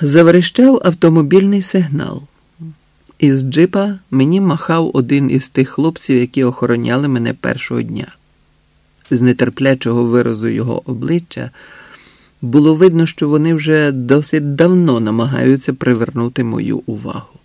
Заверещав автомобільний сигнал. Із джипа мені махав один із тих хлопців, які охороняли мене першого дня. З нетерплячого виразу його обличчя було видно, що вони вже досить давно намагаються привернути мою увагу.